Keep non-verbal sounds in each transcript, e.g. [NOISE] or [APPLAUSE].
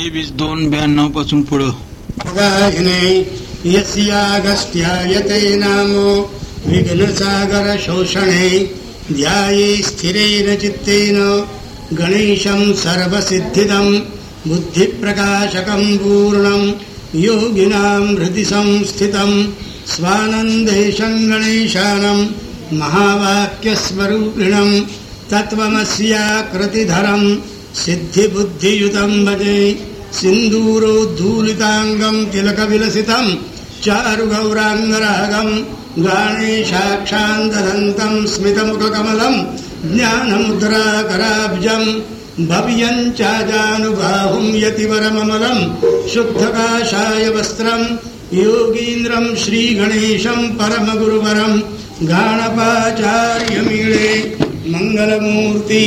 तेवीस दोन ब्याण्णव पासून पुढं. गायने यस्यागस्त्यायते नामो विघ्नसागर शोषणे ध्याये स्थिरेण चित्तेन गणेशं सर्वसिद्धिदं बुद्धिप्रकाशकं पूर्णं योगिनां हृदि संस्थितं स्वानन्देशं गणेशानं महावाक्यस्वरूपिणं तत्त्वमस्याकृतिधरं सिद्धिबुद्धियुतं भजे सिन्दूरोद्धूलिताङ्गम् तिलकविलसितम् चारुगौराङ्गरागम् गाणेशाक्षान्तदन्तम् स्मितमुखकमलम् ज्ञानमुद्राकराब्जम् भव्यम् चाजानुबाहुम् यतिवरममलम् शुद्धकाशाय वस्त्रम् योगीन्द्रम् श्रीगणेशम् परमगुरुवरम् गाणपाचार्यमीळे मङ्गलमूर्ती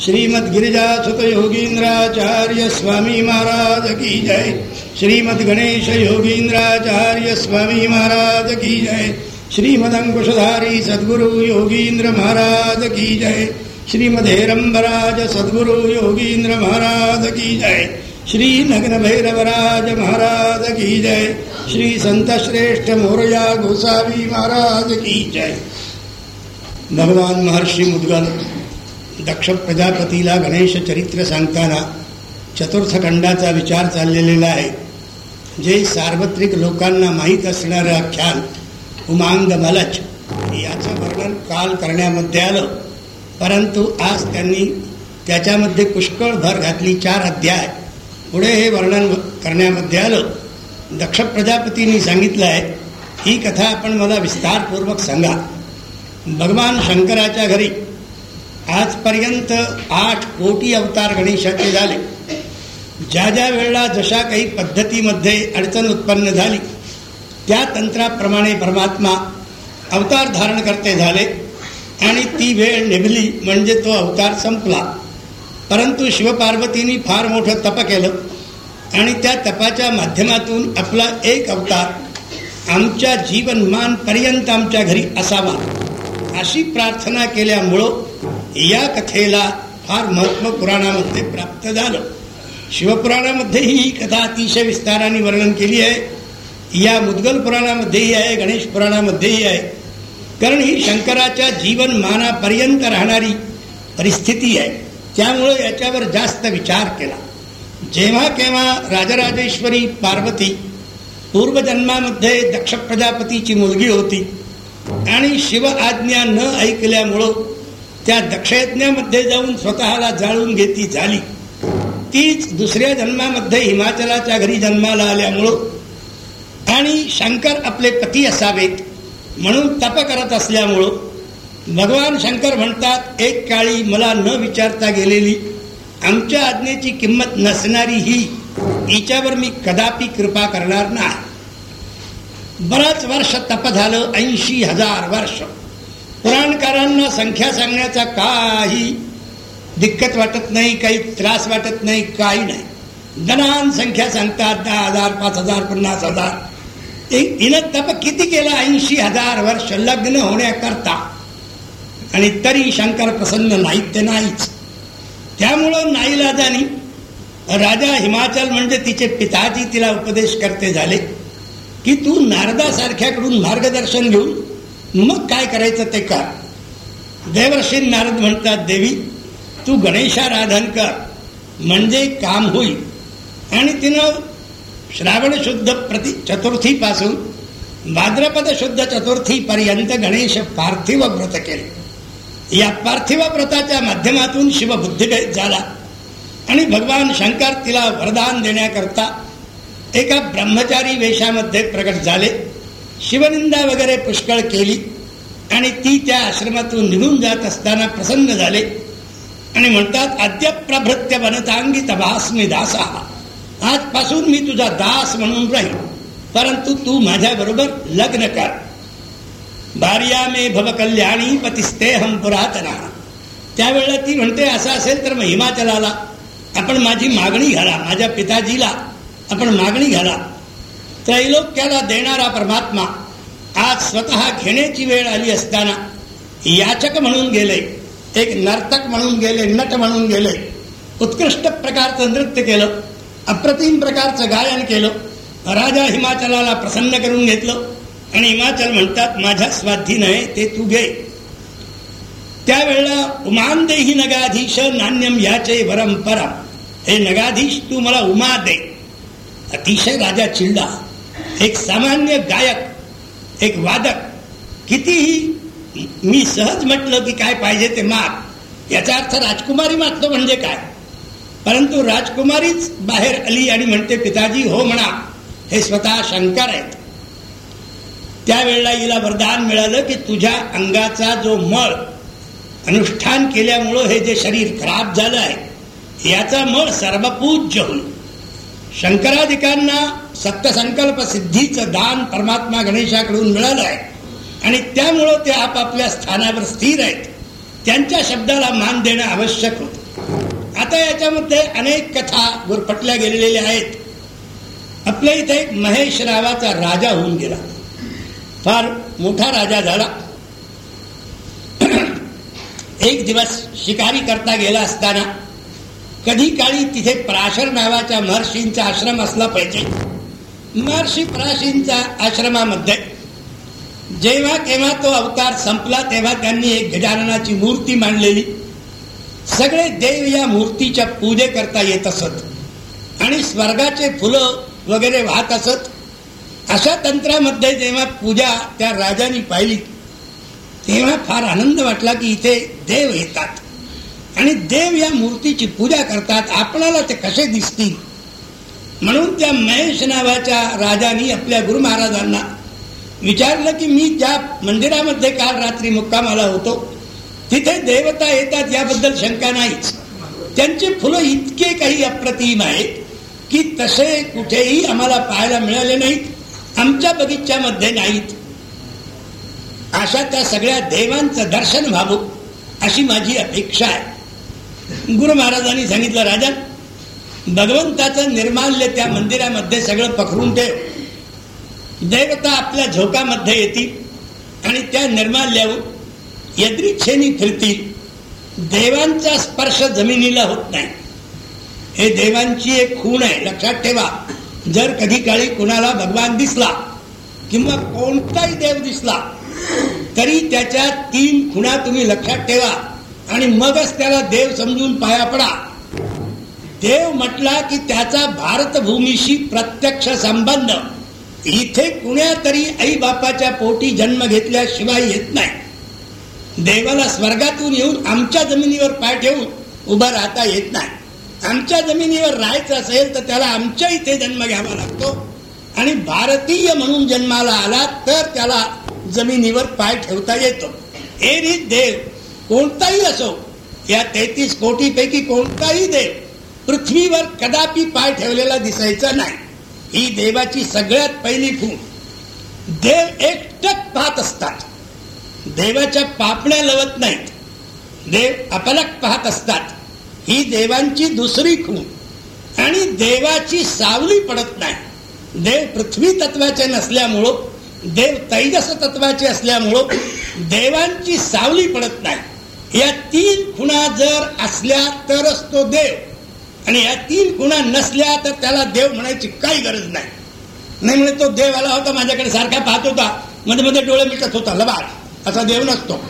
मोरया श्रीमद गिरिजा सुत योगींद्राचार्य स्वामी महाराज की जय। श्रीमद गणेश योगींद्राचार्य स्वामी महाराज की जय। श्रीमद अंकुशधारी सद्गुरु योगींद्र महाराज की जय। श्रीमद हेरंबराज सद्गुरु योगींद्र महाराज की जय। श्री नग्न भैरवराज महाराज की जय। श्री संत श्रेष्ठ मोरया गोसावी महाराज की जय। भगवान महर्षी मुद्गल। दक्ष प्रजापतीला गणेश चरित्र सांगताना चतुर्थ खंडाचा विचार चाललेला आहे. जे सार्वत्रिक लोकांना माहीत असणारं आख्यान उमांग मलच याचं वर्णन काल करण्यामध्ये आलं. परंतु आज त्यांनी त्याच्यामध्ये पुष्कळ भर घातली चार अध्याय. पुढे हे वर्णन करण्यामध्ये आलं. दक्ष प्रजापतींनी सांगितलं आहे ही कथा आपण मला विस्तारपूर्वक सांगा. भगवान शंकराच्या घरी आजपर्यंत आठ कोटी अवतार गणेशाचे झाले. ज्या ज्या वेळेला जशा काही पद्धतीमध्ये अडचण उत्पन्न झाली त्या तंत्राप्रमाणे परमात्मा अवतार धारण करते झाले आणि ती वेळ निभली म्हणजे तो अवतार संपला. परंतु शिवपार्वतींनी फार मोठं तप केलं आणि त्या तपाच्या माध्यमातून आपला एक अवतार आमच्या जीवनमानपर्यंत आमच्या घरी असावा अशी प्रार्थना केल्यामुळं या कथेला फार महत्त्व पुराणामध्ये प्राप्त झालं. शिवपुराणामध्ये ही कथा अतिशय विस्ताराने वर्णन केली आहे. या मुद्गल पुराणामध्येही आहे गणेश पुराणामध्येही आहे. कारण ही शंकराच्या जीवनमानापर्यंत राहणारी परिस्थिती आहे. त्यामुळं याच्यावर जास्त विचार केला. जेव्हा केव्हा राजराजेश्वरी पार्वती पूर्वजन्मामध्ये दक्ष प्रजापतीची मुलगी होती आणि शिव आज्ञा न ऐकल्यामुळं त्या दक्षयज्ञामध्ये जाऊन स्वतःला जाळून घेती झाली. तीच दुसऱ्या जन्मामध्ये हिमाचलाच्या घरी जन्माला आल्यामुळं आणि शंकर आपले पती असावेत म्हणून तप करत असल्यामुळं भगवान शंकर म्हणतात एक काळी मला न विचारता गेलेली आमच्या आज्ञेची किंमत नसणारी ही हिच्यावर मी कदापि कृपा करणार नाही. बरंच वर्ष तप झालं ऐंशी हजार वर्ष. पुराणकारांना संख्या सांगण्याचा काही दिक्कत वाटत नाही काही त्रास वाटत नाही काही नाही. गणान संख्या सांगतात दहा हजार पाच हजार पन्नास हजार. हिनं तप किती केलं? ऐंशी हजार वर्ष लग्न होण्याकरता. आणि तरी शंकर प्रसन्न नाहीत ते नाहीच. त्यामुळं नाईलाजानी राजा हिमाचल म्हणजे तिचे पिताजी तिला उपदेश करते झाले की तू नारदासारख्याकडून मार्गदर्शन घेऊन मग काय करायचं ते कर. देवर्षी नारद म्हणतात देवी तू गणेशाराधन कर म्हणजे काम होईल. आणि तिनं श्रावण शुद्ध प्रति चतुर्थीपासून भाद्रपद शुद्ध चतुर्थीपर्यंत गणेश पार्थिव व्रत केले. या पार्थिव व्रताच्या माध्यमातून शिवबुद्धिभेद झाला. आणि भगवान शंकर तिला वरदान देण्याकरता एका ब्रह्मचारी वेशामध्ये प्रकट झाले. शिवनिंदा वगैरे पुष्कळ केली. आणि ती त्या आश्रमातून निघून जात असताना प्रसन्न झाले. आणि म्हणतात अद्य प्रभृत्य वनतांगी तभास्मी दासा. आजपासून मी तुझा दास म्हणून राहील परंतु तू माझ्या बरोबर लग्न कर. भार्या मे भव कल्याणी पतिस्ते हम पुरातना. त्यावेळेला ती म्हणते असं असेल तर मग हिमाचलाला. आपण माझी मागणी घाला माझ्या पिताजीला. आपण मागणी घाला. त्रैलोक्याला देणारा परमात्मा आज स्वतः घेण्याची वेळ आली असताना याचक म्हणून गेले एक नर्तक म्हणून गेले नट म्हणून गेले उत्कृष्ट प्रकारचं नृत्य केलं अप्रतिम प्रकारचं गायन केलं राजा हिमाचलाला प्रसन्न करून घेतलं आणि हिमाचल म्हणतात माझ्या स्वाधीन आहे ते तू घे. त्यावेळेला उमान देही नगाधीश नान्यम याचे वरम परम हे नगाधीश तू मला उमा दे. अतिशय राजा चिल्ला एक सामान्य गायक एक वादक कितीही मी सहज म्हटलं की काय पाहिजे ते माग याचा अर्थ राजकुमारी मागतो म्हणजे काय? परंतु राजकुमारीच बाहेर आली आणि म्हणते पिताजी हो म्हणा हे स्वतः शंकर आहेत. त्यावेळेला हिला वरदान मिळालं की तुझ्या अंगाचा जो मळ अनुष्ठान केल्यामुळं हे जे शरीर खराब झालं आहे याचा मळ सर्वपूज्य होईल. शंकराधिकांना सत्यसंकल्प सिद्धीचं दान परमात्मा गणेशाकडून मिळालं आहे. आणि त्यामुळं ते आपापल्या स्थानावर स्थिर आहेत. त्यांच्या शब्दाला मान देणं आवश्यक होत. आता याच्यामध्ये अनेक कथा गुरफटल्या गेलेल्या आहेत. आपल्या इथे एक महेश रावाचा राजा होऊन गेला. फार मोठा राजा झाला. [CLEARS THROAT] एक दिवस शिकारी करता गेला असताना कधी काळी तिथे प्राशर नावाच्या महर्षींचा आश्रम असला पाहिजे. महर्षी पराशींच्या आश्रमामध्ये जेव्हा केव्हा तो अवतार संपला तेव्हा त्यांनी एक गजाननाची मूर्ती मांडलेली. सगळे देव या मूर्तीच्या पूजे करता येत असत आणि स्वर्गाचे फुलं वगैरे वाहत असत. अशा तंत्रामध्ये जेव्हा पूजा त्या राजाने पाहिली तेव्हा फार आनंद वाटला की इथे देव येतात. आणि देव या मूर्तीची पूजा करतात. आपणाला ते कसे दिसतील? म्हणून त्या महेश नावाच्या राजाने आपल्या गुरु महाराजांना विचारलं की मी ज्या मंदिरामध्ये काल रात्री मुक्कामाला होतो तिथे देवता येतात याबद्दल शंका नाहीच त्यांचे फुलं इतके काही अप्रतिम आहेत की तसे कुठेही आम्हाला पाहायला मिळाले नाहीत आमच्या बगीच्यामध्ये नाहीत. अशा त्या सगळ्या देवांचं दर्शन व्हावं अशी माझी अपेक्षा आहे. गुरु महाराजांनी सांगितलं राजा भगवंताचं निर्माल्य त्या मंदिरामध्ये सगळं पखरून ठेव देवता आपल्या झोकामध्ये येतील आणि त्या निर्माल्यावर यद्रिच्छेनी फिरतील देवांचा स्पर्श जमिनीला होत नाही. हे देवांची एक खूण आहे. लक्षात ठेवा. जर कधी काळी कुणाला भगवान दिसला किंवा कोणताही देव दिसला तरी त्याच्या तीन खुणा तुम्ही लक्षात ठेवा आणि मगच त्याला देव समजून पाया पडा. देव म्हटला की त्याचा भारतभूमीशी प्रत्यक्ष संबंध. इथे कुण्यातरी आई बापाच्या पोटी जन्म घेतल्याशिवाय येत नाही. देवाला स्वर्गातून येऊन आमच्या जमिनीवर पाय ठेवून उभा राहता येत नाही. आमच्या जमिनीवर राहायचं असेल तर त्याला आमच्या इथे जन्म घ्यावा लागतो. आणि भारतीय म्हणून जन्माला आला तर त्याला जमिनीवर पाय ठेवता येतो. एरी देव कोणताही असो या तेहतीस कोटीपैकी कोणताही देव पृथ्वीवर कदापि पाय ठेवलेला दिसायचा नाही. ही देवाची सगळ्यात पहिली खूण देव एकटक पाहत असतात. देवाच्या पापण्या लवत नाहीत. देव अपलक पाहत असतात. ही देवांची दुसरी खूण आणि देवाची सावली पडत नाही. देव पृथ्वी तत्वाचे नसल्यामुळं देव तैजस तत्वाचे असल्यामुळं देवांची सावली पडत नाही. या तीन खुणा जर असल्या तरच तो देव आणि या तीन खुणा नसल्या तर त्याला देव म्हणायची काही गरज नाही. नाही म्हणजे तो देव आला होता माझ्याकडे सारखा पाहत होता. मध्ये मध्ये डोळे मिटत होता लबाड. असा देव नसतो.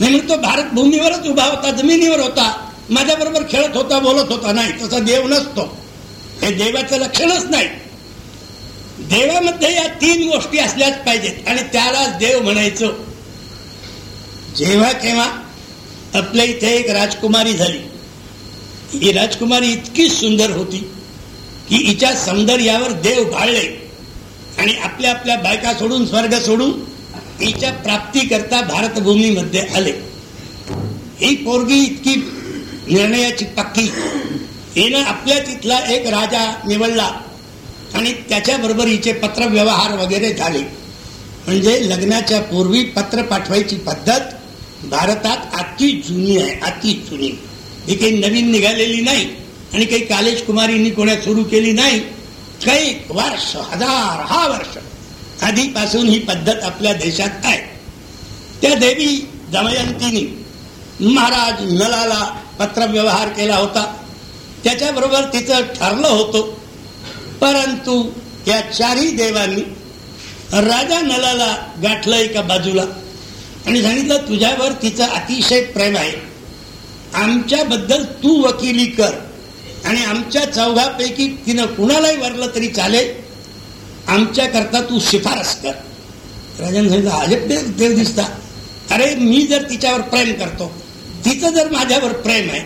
नाही म्हणजे तो भारत भूमीवरच उभा होता जमिनीवर होता. माझ्याबरोबर खेळत होता बोलत होता. नाही तसा देव नसतो. हे देवाचं लक्षणच नाही. देवामध्ये या तीन गोष्टी असल्याच पाहिजेत. आणि त्यालाच देव म्हणायचं. जेव्हा केव्हा आपल्या इथे एक राजकुमारी झाली. ही राजकुमारी इतकी सुंदर होती की हिच्या सौंदर्यावर देव भाळले आणि आपल्या आपल्या बायका सोडून स्वर्ग सोडून हिच्या प्राप्ती करता भारतभूमीमध्ये आले. ही पोरगी इतकी निर्णयाची पक्की. हिनं आपल्या तिथला एक राजा निवडला आणि त्याच्याबरोबर हिचे पत्रव्यवहार वगैरे झाले. म्हणजे लग्नाच्या पूर्वी पत्र पाठवायची पद्धत भारतात अति जुनी आहे अति जुनी. ही काही नवीन निघालेली नाही आणि काही कॉलेज कुमारींनी कोणा सुरू केली नाही काही वर्ष हजार हा वर्ष. आधीपासून ही पद्धत आपल्या देशात आहे. त्या देवी दमयंतीनी महाराज नलाला पत्रव्यवहार केला होता. त्याच्याबरोबर तिचं ठरलं होतं. परंतु या चारही देवांनी राजा नलाला गाठलं एका बाजूला? आणि सांगितलं तुझ्यावर तिचं अतिशय प्रेम आहे. आमच्याबद्दल तू वकिली कर. आणि आमच्या चौघापैकी तिनं कुणालाही वरलं तरी चालेल. आमच्याकरता तू शिफारस कर. राजाने सांगितलं अजब देव देव दिसता. अरे मी जर तिच्यावर प्रेम करतो तिचं जर माझ्यावर प्रेम आहे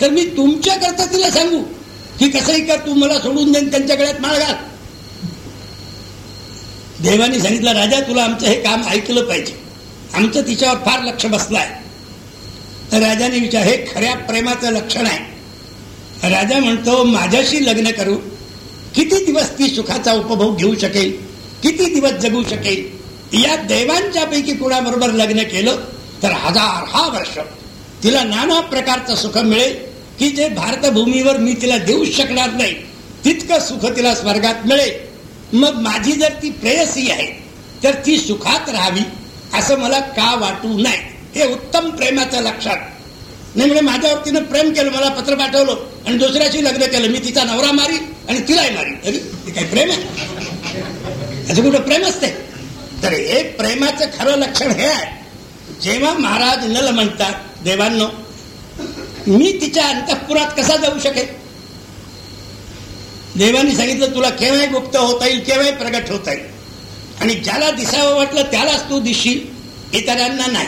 तर मी तुमच्याकरता तिला सांगू की कसंही कर तू मला सोडून देईन त्यांच्या गळ्यात माळ घाल. देवाने सांगितलं राजा तुला आमचं हे काम ऐकलं पाहिजे. आमचं तिच्यावर फार लक्ष बसलं आहे राजाने विचार हे खऱ्या प्रेमाचं लक्षण आहे. राजा म्हणतो माझ्याशी लग्न करू. किती दिवस ती सुखाचा उपभोग घेऊ शकेल? किती दिवस जगू शकेल? या देवांच्या पैकी कुणाबरोबर लग्न केलं तर हजार हा वर्ष. तिला नाना प्रकारचं सुख मिळेल. की जे भारतभूमीवर मी तिला देऊ शकणार नाही तितकं सुख तिला स्वर्गात मिळेल. मग माझी जर ती प्रेयसी आहे तर ती सुखात राहावी असं मला का वाटू नाही हे उत्तम प्रेमाचं लक्षात नाही म्हणजे माझ्यावर तिनं प्रेम केलं मला पत्र पाठवलं आणि दुसऱ्याशी लग्न केलं. मी तिचा नवरा मारी आणि तिलाही मारी. अरे ते काही प्रेम आहे? असं कुठं प्रेम असते तर हे प्रेमाचं खरं लक्षण हे आहे. जेव्हा महाराज नल म्हणतात देवांनो मी तिच्या अंतःपुरात कसा जाऊ शकेल देवानी सांगितलं तुला केव्हाही गुप्त होता येईल केव्हाही प्रगट होता येईल. आणि ज्याला दिसावं वाटलं त्यालाच तू दिसशील. इतरांना नाही.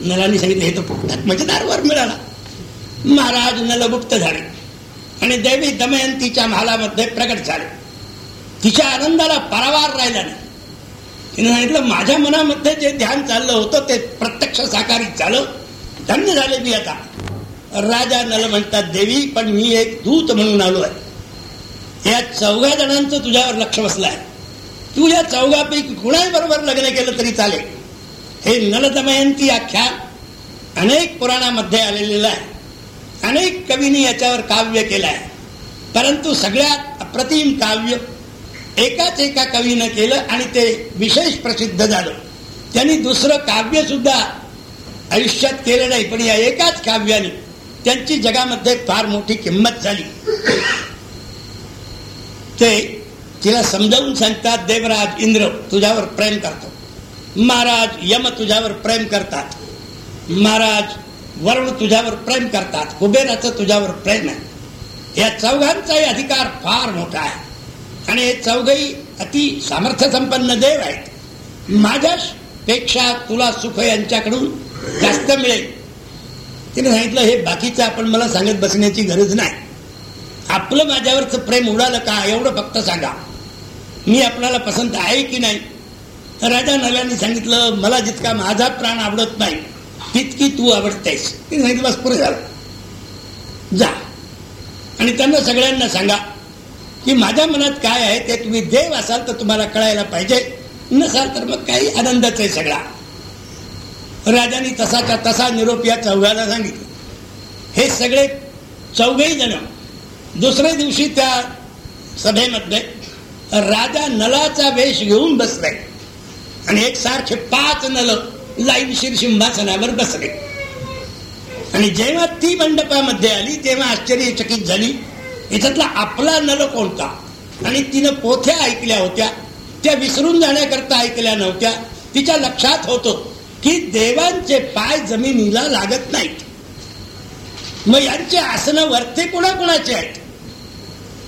नलाने सांगितलं हे तर फुकटात म्हणजे दारवर मिळाला. महाराज नलगुप्त झाले. आणि देवी दमयंतीच्या महालामध्ये प्रकट झाले. तिच्या आनंदाला परावार राहिला नाही. तिने सांगितलं माझ्या मनामध्ये जे ध्यान चाललं होतं ते प्रत्यक्ष साकारित झालं. धन्य झाले मी आता. राजा नल म्हणतात देवी पण मी एक दूत म्हणून आलो आहे. या चौघा जणांचं तुझ्यावर लक्ष बसलं आहे. तू या चौघापैकी कुणाही बरोबर लग्न केलं तरी चालेल. हे नलदमयंती आख्यान अनेक पुराणामध्ये आलेलेलं आहे. अनेक कवींनी याच्यावर काव्य केलं आहे परंतु सगळ्यात अप्रतिम काव्य एकाच एका कवीनं केलं आणि ते विशेष प्रसिद्ध झालं. त्यांनी दुसरं काव्य सुद्धा आयुष्यात केलं नाही पण या एकाच काव्याने त्यांची जगामध्ये फार मोठी किंमत झाली. ते तिला समजावून सांगतात देवराज इंद्र तुझ्यावर प्रेम करतो. महाराज यम तुझ्यावर प्रेम करतात. महाराज वरुण तुझ्यावर प्रेम करतात. कुबेराचं तुझ्यावर प्रेम आहे. या चौघांचाही अधिकार फार मोठा आहे. आणि हे चौघही अति सामर्थ्य संपन्न देव आहेत. माझ्या पेक्षा तुला सुख यांच्याकडून जास्त मिळेल. तिने सांगितलं हे बाकीचं आपण मला सांगत बसण्याची गरज नाही. आपलं माझ्यावरच प्रेम उडालं का? एवढं फक्त सांगा. मी आपल्याला पसंत आहे की नाही? राजा नव्याने सांगितलं मला जितका माझा प्राण आवडत नाही तितकी तू आवडतेस. तिने सांगितलं बस पुरे झालं जा. आणि त्यांना सगळ्यांना सांगा की माझ्या मनात काय आहे ते तुम्ही देव असाल तर तुम्हाला कळायला पाहिजे. नसाल तर मग काही आनंदाच आहे सगळा. राजाने तसाचा तसा निरोप या चौघाला सांगितलं. हे सगळे चौघही जण दुसऱ्या दिवशी त्या सभेमध्ये राजा नलाचा वेश घेऊन बसलाय आणि एक सारखे पाच नल लाईनशीर सिंहासनावर बसले. आणि जेव्हा ती मंडपामध्ये आली तेव्हा आश्चर्यचकित झाली याच्यातला आपला नल कोणता? आणि तिनं पोथ्या ऐकल्या होत्या. त्या विसरून जाण्याकरता ऐकल्या नव्हत्या. तिच्या लक्षात होतं की देवांचे पाय जमिनीला लागत नाहीत. मग यांचे आसनं वरते कोणाकोणाचे आहेत?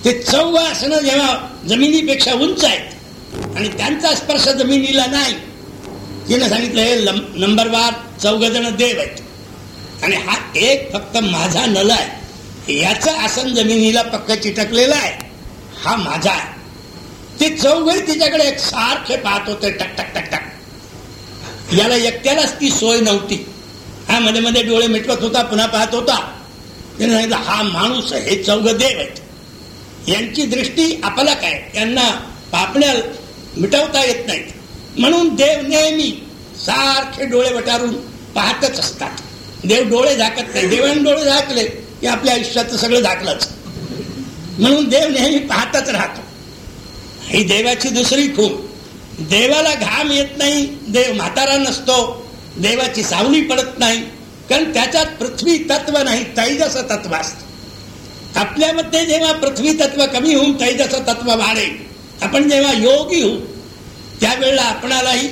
ते चौघ आसनं जेव्हा जमिनीपेक्षा उंच आहेत आणि त्यांचा स्पर्श जमिनीला नाही. तिने सांगितलं हे नंबरवार चौघ जण देव आहेत. आणि हा एक फक्त माझा नल आहे. याचं आसन जमिनीला पक्क चिटकलेलं आहे. हा माझा आहे. ते चौघही तिच्याकडे एक सारखे पाहत होते टक टक टक टक. याला एकट्यालाच ती सोय नव्हती. हा मध्ये मध्ये डोळे मिटवत होता पुन्हा पाहत होता. त्याने सांगितलं हा माणूस हे चौघ देव आहेत. यांची दृष्टी आपला काय यांना पापण्या मिटवता येत नाहीत. म्हणून देव नेहमी सारखे डोळे वटारून पाहतच असतात. देव डोळे झाकत नाही. देवाने डोळे झाकले की आपल्या आयुष्याचं सगळं झाकलंच. म्हणून देव नेहमी पाहतच राहतो. ही देवाची दुसरी खूप देवाला घाम येत नाही देव म्हातारा नसतो देवाची सावली पडत नाही कारण त्याच्यात पृथ्वी तत्व नाही तैजस तत्व असत. आपल्यामध्ये जेव्हा पृथ्वी तत्व कमी होऊन तैजस तत्व वाढेल आपण जेव्हा योग येऊ त्यावेळेला आपणालाही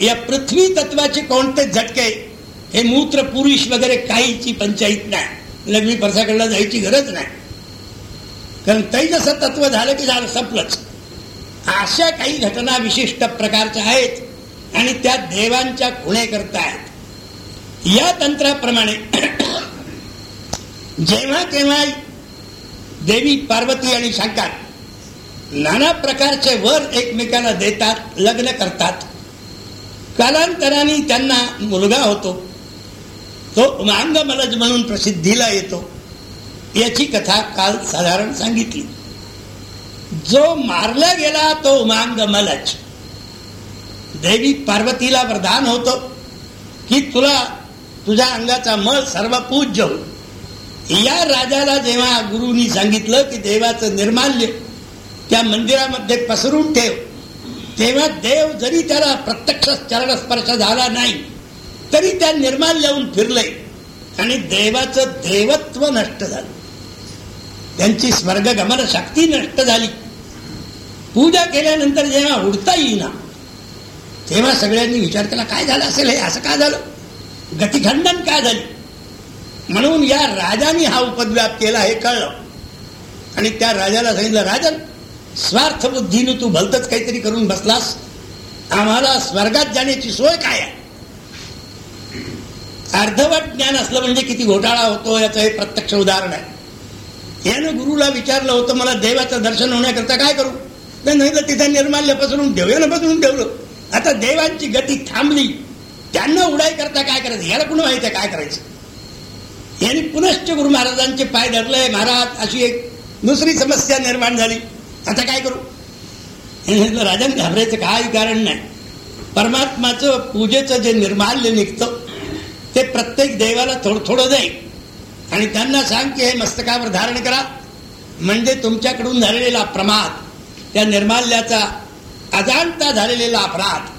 या पृथ्वी तत्वाचे कोणते झटके हे मूत्र पुरुष वगैरे काहीची पंचायत नाही. लग्नी परसाकडला जायची गरज नाही. कारण तैजस तत्व झालं की झालं संपलंच. अशा काही घटना विशिष्ट प्रकारच्या आहेत आणि त्या देवांच्या खुणे करतायत या तंत्राप्रमाणे [COUGHS] जेव्हा केव्हा देवी पार्वती आणि शंकर नाना प्रकारचे वर एकमेकाला देतात लग्न करतात. कालांतराने त्यांना मुलगा होतो. तो उमांग मलज म्हणून प्रसिद्धीला येतो. याची कथा काल साधारण सांगितली. जो मारला गेला तो उमांग मलज देवी पार्वतीला वरदान होतो की तुला तुझ्या अंगाचा मळ सर्व पूज्य या राजाला जेव्हा गुरुनी सांगितलं की देवाचं निर्माल्य त्या मंदिरामध्ये पसरून ठेव. तेव्हा देव जरी त्याला प्रत्यक्ष चरण स्पर्श झाला नाही तरी त्या निर्माल्यहून फिरले आणि देवाचं देवत्व नष्ट झालं. त्यांची स्वर्गगमन शक्ती नष्ट झाली. पूजा केल्यानंतर जेव्हा उडता येईना तेव्हा सगळ्यांनी विचार केला काय झालं असेल हे? असं का झालं? गतिखंडन का झाली? म्हणून या राजाने हा उपद्व्याप केला हे कळलं. आणि त्या राजाला सांगितलं राजन स्वार्थ बुद्धीने तू भलतच काहीतरी करून बसलास? आम्हाला स्वर्गात जाण्याची सोय काय आहे? अर्धवट ज्ञान असलं म्हणजे किती घोटाळा होतो याचं हे प्रत्यक्ष उदाहरण आहे. यानं गुरुला विचारलं होतं मला देवाचं दर्शन होण्याकरता काय करू? नाही तर तिथं निर्माल्य पसरून ठेव. पसरून ठेवलं. आता देवांची गती थांबली. त्यांना उडाई करता काय करायचं? याला कुणा माहिती काय करायचं? यांनी पुनश्च गुरु महाराजांचे पाय धरले. महाराज अशी एक दुसरी समस्या निर्माण झाली. आता काय करू? राजाने घाबरायचं काही कारण नाही. परमात्माचं पूजेचं जे निर्माल्य निघतं ते प्रत्येक देवाला थोडं थोडं दे. आणि त्यांना सांग की हे मस्तकावर धारण करा. म्हणजे तुमच्याकडून झालेला प्रमाद त्या निर्माल्याचा अजाणता झालेला अपराध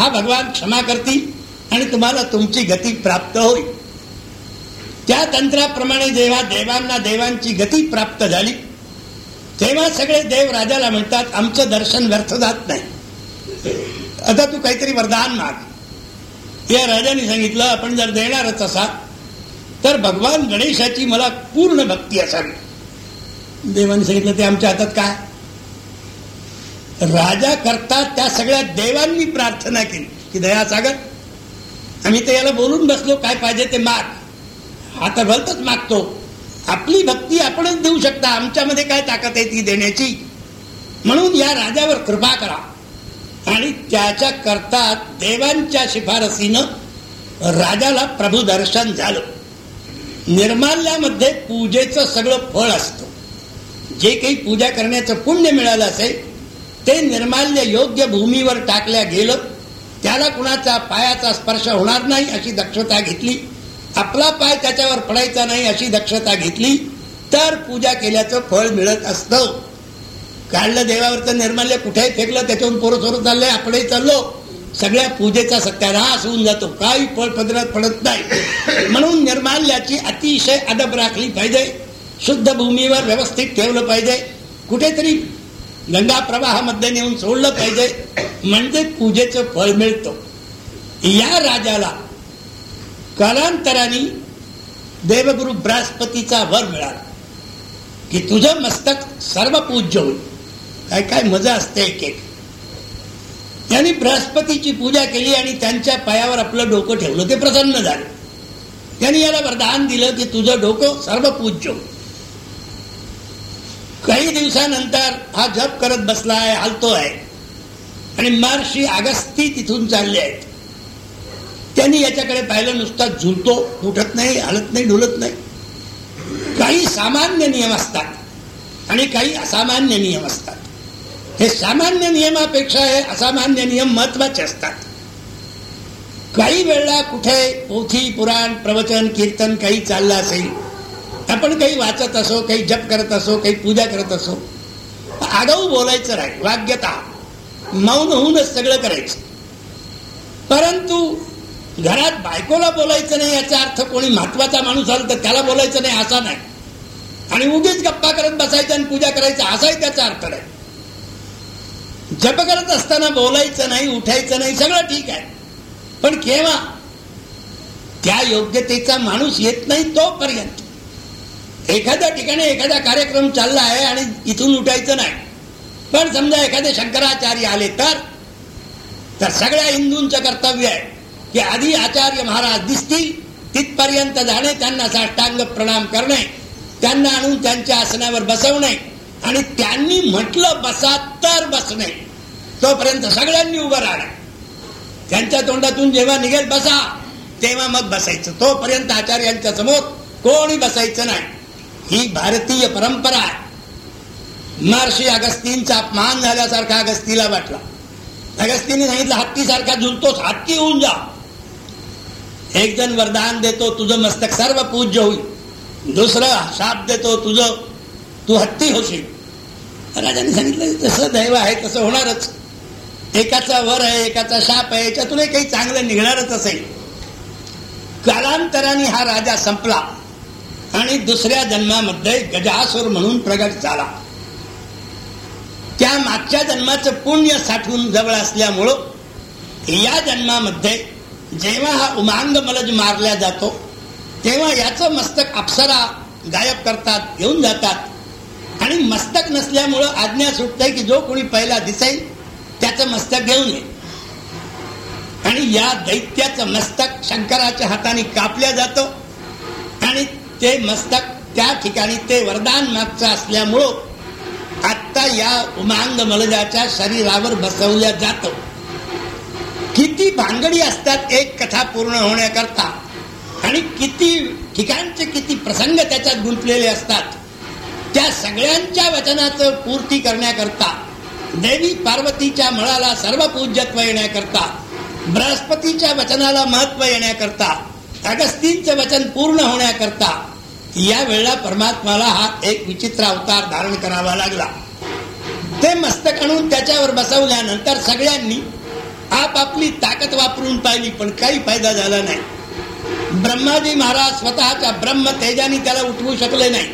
हा भगवान क्षमा करतील आणि तुम्हाला तुमची गती प्राप्त होईल. त्या तंत्राप्रमाणे जेव्हा देवांना देवांची गती प्राप्त झाली. तेव्हा सगळे देव राजाला म्हणतात आमचं दर्शन व्यर्थ जात नाही. आता तू काहीतरी वरदान माग. या राजाने सांगितलं आपण जर देणारच असा तर भगवान गणेशाची मला पूर्ण भक्ती असावी. देवाने सांगितलं ते आमच्या हातात काय? राजा करता त्या सगळ्या देवांनी प्रार्थना केली की दया सागर आम्ही तर याला बोलून बसलो काय पाहिजे ते माग. आता भलतच मागतो. आपली भक्ती आपणच देऊ शकता. आमच्यामध्ये काय ताकद आहे ती देण्याची? म्हणून या राजावर कृपा करा. आणि त्याच्या करता देवांच्या शिफारसीनं राजाला प्रभू दर्शन झालं. निर्माल्यामध्ये पूजेचं सगळं फळ असतं. जे काही पूजा करण्याचं पुण्य मिळालं असेल ते निर्माल्य योग्य भूमीवर टाकल्या गेलं त्याला कुणाचा पायाचा स्पर्श होणार नाही अशी दक्षता घेतली. आपला पाय त्याच्यावर पडायचा नाही अशी दक्षता घेतली तर पूजा केल्याचं फळ मिळत असतं. काढलं देवावरचं निर्माल्य कुठेही फेकलं त्याच्यावरून पोरं सोरं चाललंय आपणही चाललो. सगळ्या पूजेचा सत्यानाश होऊन जातो. काही फळ पदरात पडत नाही. म्हणून निर्माल्याची अतिशय अदब राखली पाहिजे. शुद्ध भूमीवर व्यवस्थित ठेवलं पाहिजे. कुठेतरी गंगा प्रवाहामध्ये नेऊन सोडलं पाहिजे. म्हणजे पूजेचं फळ मिळतं. या राजाला कालांतराने देवगुरु बृहस्पतीचा वर मिळाला. की तुझं मस्तक सर्व पूज्य होईल. काय काय मजा असते एक एक त्यांनी बृहस्पतीची पूजा केली आणि त्यांच्या पायावर आपलं डोकं ठेवलं. ते प्रसन्न झाले. त्यांनी याला वरदान दिलं की तुझं डोकं सर्व पूज्य काही दिवसानंतर हा जप करत बसला आहे हलतो आहे आणि महर्षी अगस्ती तिथून चालले आहेत. त्यांनी याच्याकडे पाहिलं नुसता झुलतो उठत नाही हलत नाही ढुलत नाही. काही सामान्य नियम असतात आणि काही असामान्य नियम असतात. हे सामान्य नियमापेक्षा हे असामान्य नियम महत्त्वाचे असतात. काही वेळेला कुठे पोथी पुराण प्रवचन कीर्तन काही चाललं असेल आपण काही वाचत असो काही जप करत असो काही पूजा करत असो आगाऊ बोलायचं राहील वाग्यता. मौन होऊनच सगळं करायचं. परंतु घरात बायकोला बोलायचं नाही याचा अर्थ कोणी महत्त्वाचा माणूस आला तर त्याला बोलायचं नाही असा नाही. आणि उगीच गप्पा करत बसायचं आणि पूजा करायचं असाही त्याचा अर्थ नाही. जप करत असताना बोलायचं नाही उठायचं नाही सगळं ठीक आहे. पण केव्हा? त्या योग्यतेचा माणूस येत नाही तोपर्यंत. एखाद्या ठिकाणी एखादा कार्यक्रम चालला आहे आणि इथून उठायचं नाही. पण समजा एखादे शंकराचार्य आले तर तर सगळ्या हिंदूंचं कर्तव्य आहे. की आधी आचार्य महाराज दिसतील तिथपर्यंत जाणे त्यांना साष्टांग प्रणाम करणे त्यांना आणून त्यांच्या आसनावर बसवणे आणि त्यांनी म्हटलं बसा तर बसणे. तोपर्यंत सगळ्यांनी उभं राहणे त्यांच्या तोंडातून जेव्हा निघेल बसा तेव्हा मग बसायचं. तोपर्यंत आचार्यांच्या समोर कोणी बसायचं नाही. ही भारतीय परंपरा आहे. महर्षी अगस्तींचा अपमान झाल्यासारखा अगस्तीला वाटला. अगस्तीने सांगितलं हत्तीसारखा झुलतोच हत्ती होऊन जा. एक जण वरदान देतो तुझं मस्तक सर्व पूज्य होईल. दुसरं शाप देतो तुझं तू हत्ती होशील. राजाने सांगितलं जसं दैव आहे तसं होणारच. एकाचा वर आहे एकाचा शाप आहे याच्यातूनही काही चांगलं निघणारच असेल. कालांतराने हा राजा संपला आणि दुसऱ्या जन्मामध्ये गजासूर म्हणून प्रगट झाला. त्या मागच्या जन्माचं पुण्य साठवून जवळ असल्यामुळं या जन्मामध्ये जेव्हा हा उमांग मलज मारल्या जातो तेव्हा याचं मस्तक अप्सरा गायब करतात घेऊन जातात. आणि मस्तक नसल्यामुळं आज्ञा सुटते की जो कोणी पहिला दिसेल त्याचं मस्तक घेऊन ये आणि या दैत्याचं मस्तक शंकराच्या हाताने कापल्या जातो. आणि ते मस्तक त्या ठिकाणी ते वरदान मागचं असल्यामुळं आत्ता या उमांग मलजाच्या शरीरावर बसवल्या जातो. किती भांगडी असतात एक कथा पूर्ण होण्याकरता. आणि किती ठिकाणचे किती प्रसंग त्याच्यात गुंतलेले असतात. त्या सगळ्यांच्या वचनाचं पूर्ती करण्याकरता देवी पार्वतीच्या मळाला सर्व पूज्यत्व येण्याकरता बृहस्पतीच्या वचनाला महत्त्व येण्याकरता अगस्तींचं वचन पूर्ण होण्याकरता या वेळेला परमात्माला हा एक विचित्र अवतार धारण करावा लागला. ते मस्तक आणून त्याच्यावर बसवल्यानंतर सगळ्यांनी आप आपली ताकद वापरून पाहिली पण काही फायदा झाला नाही. ब्रह्माजी महाराज स्वतःच्या ब्रह्म तेजानी त्याला उठवू शकले नाही.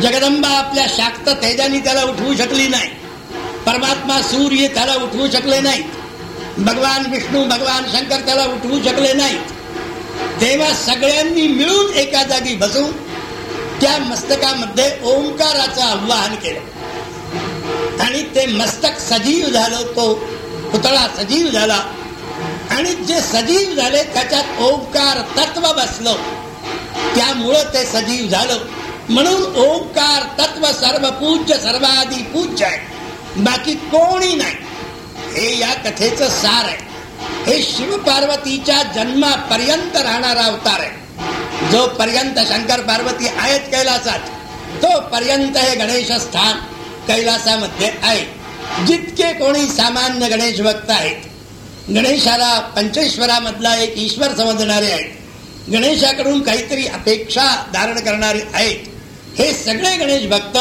जगदंबा आपल्या शाक्त तेजानी त्याला उठवू शकली नाही. परमात्मा सूर्य त्याला उठवू शकले नाही. भगवान विष्णू भगवान शंकर त्याला उठवू शकले नाही. तेव्हा सगळ्यांनी मिळून एका जागी बसून त्या मस्तकामध्ये ओंकाराचं आव्हान केलं. आणि ते मस्तक सजीव झालं तो पुतळा सजीव झाला. आणि जे सजीव झाले त्याच्यात ओंकार तत्व बसलं. त्यामुळं ते सजीव झालं. म्हणून ओंकार तत्व सर्व पूज्य सर्वाधी पूज्य आहे. बाकी कोणी नाही. हे या कथेचं सार आहे. हे शिव पार्वतीच्या जन्मापर्यंत राहणारा अवतार आहे. जो पर्यंत शंकर पार्वती आहेत कैलासात तो पर्यंत हे गणेश स्थान कैलासामध्ये आहे. जितके कोणी सामान्य गणेश भक्त आहेत गणेशाला पंचेश्वरामधला एक ईश्वर समजणारे आहेत गणेशाकडून काहीतरी अपेक्षा धारण करणारे आहेत हे सगळे गणेश भक्त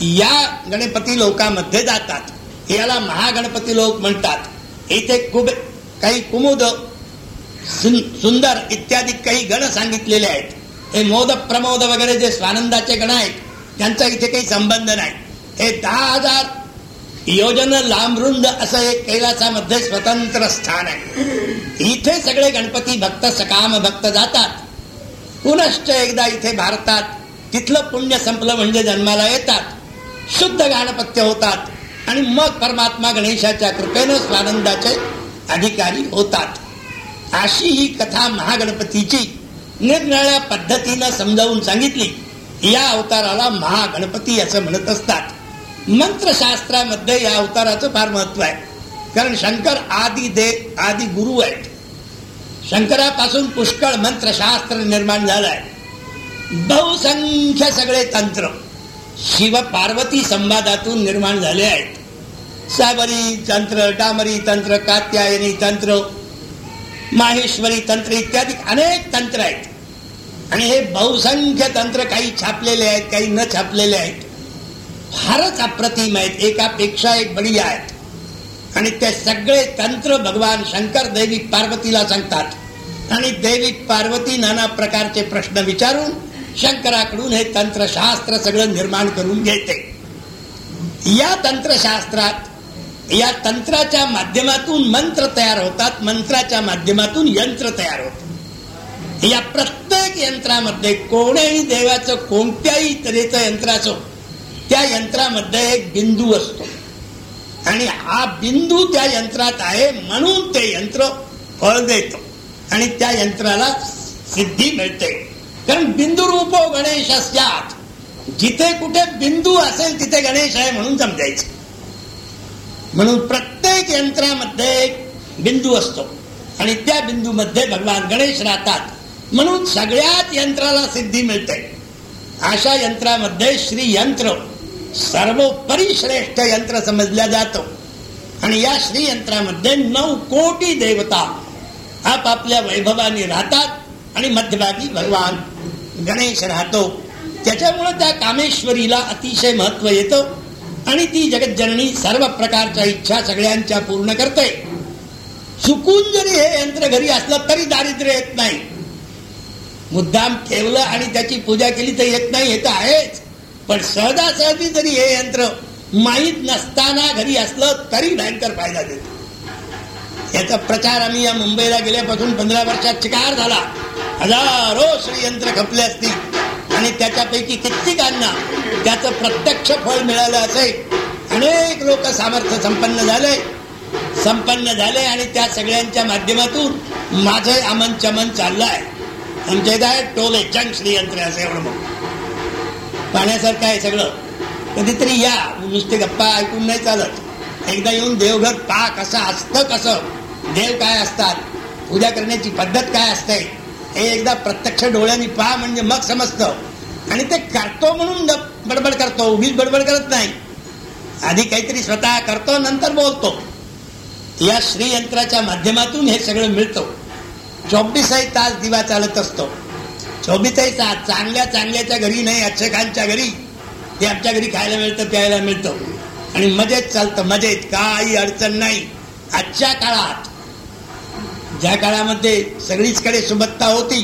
या गणपती लोकामध्ये जातात. याला महागणपती लोक म्हणतात. इथे खूप काही कुमुद सुंदर इत्यादी काही गण सांगितलेले आहेत. हे मोद प्रमोद वगैरे जे स्वानंदाचे गण आहेत त्यांचा इथे काही संबंध नाही. हे दहा हजार योजन लांबरुंद असं एक कैलासामध्ये स्वतंत्र स्थान आहे. इथे सगळे गणपती भक्त सकाम भक्त जातात. पुनश्च एकदा इथे भारतात तिथलं पुण्य संपलं म्हणजे जन्माला येतात. शुद्ध गाणपत्य होतात आणि मग परमात्मा गणेशाच्या कृपेनं स्वानंदाचे अधिकारी होतात. अशी ही कथा महागणपतीची निरनिळ्या पद्धतीनं समजावून सांगितली. या अवताराला महागणपती असं म्हणत असतात. मंत्रशास्त्रामध्ये या अवताराचं फार महत्त्व आहे. कारण शंकर आदी देव आदी गुरु आहेत. शंकरापासून पुष्कळ मंत्रशास्त्र निर्माण झालंय. बहुसंख्य सगळे तंत्र शिव पार्वती संवादातून निर्माण झाले आहेत. साबरी तंत्र डामरी तंत्र कात्यायनी तंत्र माहेश्वरी तंत्र इत्यादी अनेक तंत्र आहेत. आणि हे बहुसंख्य तंत्र काही छापलेले आहेत काही न छापलेले आहेत. फारच अप्रतिम आहेत. एकापेक्षा एक बळी आहेत. आणि ते सगळे तंत्र भगवान शंकर देवी पार्वतीला सांगतात. आणि देवी पार्वती नाना प्रकारचे प्रश्न विचारून शंकराकडून हे तंत्रशास्त्र सगळं निर्माण करून घेते. या तंत्रशास्त्रात या तंत्राच्या माध्यमातून मंत्र तयार होतात मंत्राच्या माध्यमातून यंत्र तयार होत. या प्रत्येक यंत्रामध्ये कोणत्याही देवाचं कोणत्याही तऱ्हेचं यंत्राचं त्या यंत्रामध्ये एक बिंदू असतो. आणि हा बिंदू त्या यंत्रात आहे म्हणून ते यंत्र फळ देत. आणि त्या यंत्राला सिद्धी मिळते. कारण बिंदू रूप हो गणेश असतात जिथे कुठे बिंदू असेल तिथे गणेश आहे म्हणून समजायचं. म्हणून प्रत्येक यंत्रामध्ये एक बिंदू असतो. आणि त्या बिंदूमध्ये भगवान गणेश राहतात. म्हणून सगळ्याच यंत्राला सिद्धी मिळते. अशा यंत्रामध्ये श्री यंत्र सर्वोपरी श्रेष्ठ यंत्र समजल्या जातो. आणि या श्री यंत्रामध्ये नऊ कोटी देवता आपापल्या वैभवाने राहतात आणि मध्यभागी भगवान गणेश राहतो. त्याच्यामुळे त्या कामेश्वरीला अतिशय महत्त्व येतं आणि ती जगज्जननी सर्व प्रकारच्या इच्छा सगळ्यांच्या पूर्ण करते. चुकून जरी हे यंत्र घरी असलं तरी दारिद्र्य येत नाही. मुद्दाम ठेवलं आणि त्याची पूजा केली तर येत नाही येत आहेच. पण सहजासहजी जरी हे यंत्र माहीत नसताना घरी असलं तरी भयंकर फायदा देतो. याचा प्रचार आम्ही या मुंबईला गेल्यापासून पंधरा वर्षात चिकार झाला. हजारो श्रीयंत्र खपले असतील. आणि त्याच्यापैकी कित्येकांना त्याचं प्रत्यक्ष फळ मिळालं असेल. अनेक लोक सामर्थ्य संपन्न झाले. संपन्न झाले आणि त्या सगळ्यांच्या माध्यमातून माझं अमन चमन चाललंय. आमच्या इथं आहे टोले जंग श्रीयंत्र असं एवढं म्हणून पाण्यासारखं आहे सगळं. कधीतरी या नुसते गप्पा ऐकून नाही चालत. एकदा येऊन देवघर पा कसं असतं कसं. देव काय असतात? पूजा करण्याची पद्धत काय असते? हे एकदा प्रत्यक्ष डोळ्यांनी पहा म्हणजे मग समजतं. आणि ते करतो म्हणून बडबड करतो उभीच बडबड करत नाही. आधी काहीतरी स्वतः करतो नंतर बोलतो. या श्रीयंत्राच्या माध्यमातून हे सगळं मिळतं. चोवीसही तास दिवा चालत असतो. चोवीसही तास चांगल्या चांगल्याच्या घरी नाही अक्षकांच्या घरी. ते आमच्या घरी खायला मिळतं प्यायला मिळतं. आणि मजेत चालतं मजेत. काही अडचण नाही. आजच्या काळात ज्या काळामध्ये सगळीचकडे सुबत्ता होती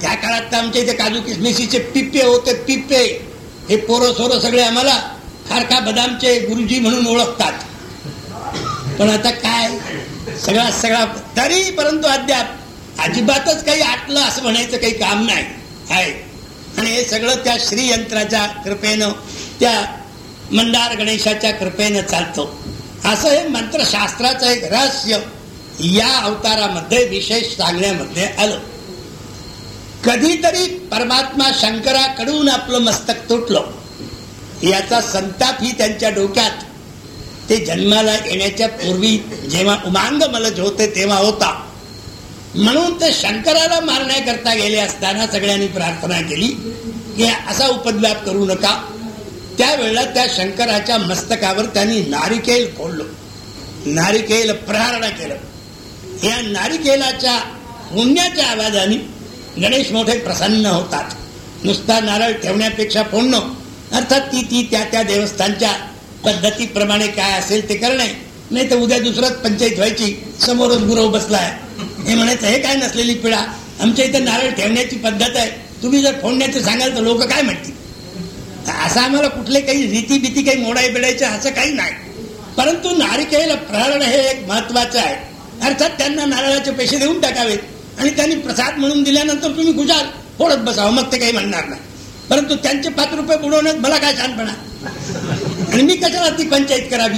त्या काळात तर आमच्या इथे काजू किसमिशीचे पिप्पे होते पिप्पे हे पोरं सोरं सगळे आम्हाला खारखा बदामचे गुरुजी म्हणून ओळखतात. पण आता काय? सगळा सगळा तरी परंतु अद्याप अजिबातच काही आटलं असं म्हणायचं काही काम नाही. आहे. आणि हे सगळं त्या श्रीयंत्राच्या कृपेनं त्या मंदार गणेशाच्या कृपेनं चालतो. असं हे मंत्रशास्त्राचं एक रहस्य या अवतारामध्ये विशेष सांगण्यामध्ये आलं. कधीतरी परमात्मा शंकराकडून आपलं मस्तक तुटलं. याचा संताप ही त्यांच्या डोक्यात. ते जन्माला येण्याच्या पूर्वी जेव्हा उमांग मलज होते तेव्हा होता. म्हणून ते शंकराला मारण्याकरता गेले असताना सगळ्यांनी प्रार्थना केली की असा उपद्व्याप करू नका. त्यावेळेला त्या शंकराच्या मस्तकावर त्यांनी नारिकेल फोडलं. नारिकेल प्रहारणा केलं. या नारिकेलाच्या पुण्याच्या आवाजाने गणेश मोठे प्रसन्न होतात. नुसता नारळ ठेवण्यापेक्षा फोडणं अर्थात ती ती त्या त्या देवस्थानच्या पद्धतीप्रमाणे काय असेल ते करणे नाही तर उद्या दुसराच पंचायत व्हायची. समोरच गुरव बसलाय. हे म्हणायचं हे काय नसलेली पिढा? आमच्या इथं नारळ ठेवण्याची पद्धत आहे. तुम्ही जर फोडण्याचं सांगाल तर लोक काय म्हणतील? असं आम्हाला कुठले काही रीती भीती काही मोडाय बिडायचे असं काही नाही. परंतु नारिकेला प्रहरण हे एक महत्वाचं आहे. अर्थात त्यांना नारळाचे पैसे देऊन टाकावेत. आणि त्यांनी प्रसाद म्हणून दिल्यानंतर तुम्ही गुजाल फोडत बसावं मग ते काही म्हणणार नाही. परंतु त्यांचे पाच रुपये बुडवण्यात मला काय छानपणा आणि मी कशाला ती पंचायत करावी?